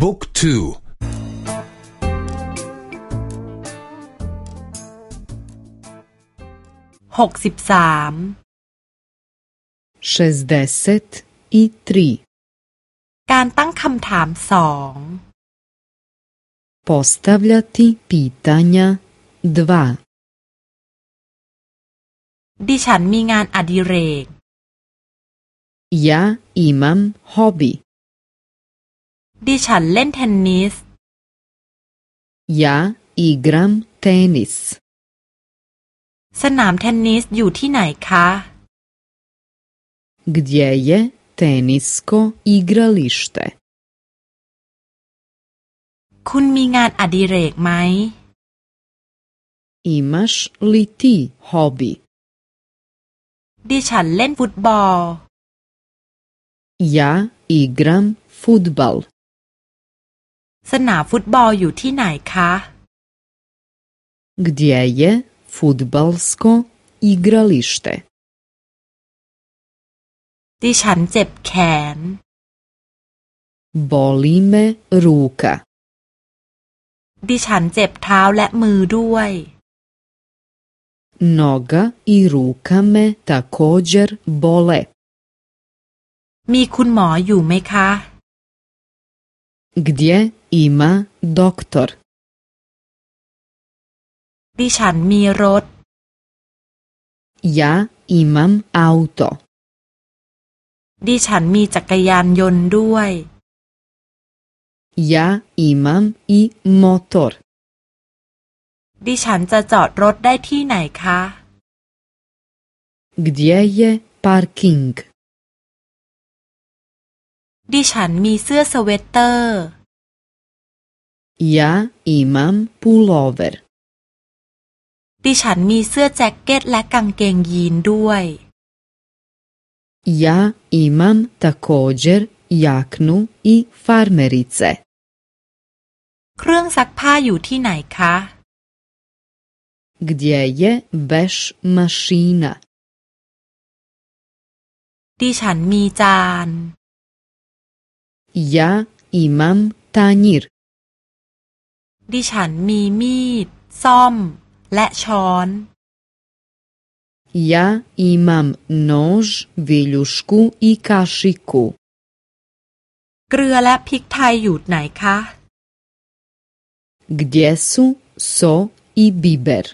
บุ๊กทูหกสิบสามการตั้งคำถามสอง Postavljati pitanja 2ดิฉันมีงานอดิเรก Ja imam hobi ดิฉันเล่นเทนนิส Ja igram tenis สนามเทนนิสอยู่ที่ไหนคะ Gdje je tenisko igralište คุณมีงานอดิเรกไหม Imaš li ti hobi ดิฉันเล่นฟุตบอล Ja igram futbal สนามฟุตบอลอยู่ที่ไหนคะ Gdje je futbalsko igralište ดิฉันเจ็บแขน Boli me ruka ดิฉันเจ็บเท้าและมือด้วย Noga i ruka me također bole มีคุณหมออยู่ไหมคะ Gdje ima doktor ดิฉันมีรถ Ja imam auto ดิฉันมีจักรยานยนต์ด้วย Ja imam i motor ดิฉันจะจอดรถได้ที่ไหนคะ Gdje je parking ดิฉันมีเสื้อสเวตเตอร์ Ja imam pulover ดิฉันมีเสื้อแจ็คเก็ตและกางเกงยีนด้วย Ja imam također jaknu i farmerice เครื่องซักผ้าอยู่ที่ไหนคะ Gdje je veš mašina ดิฉันมีจาน Ja imam tanjir ดิฉันมีมีด ซ่อม และช้อน Ja imam nož, viljušku i kašiku เกลือและพริกไทยอยู่ไหนคะ Gdje su so i biber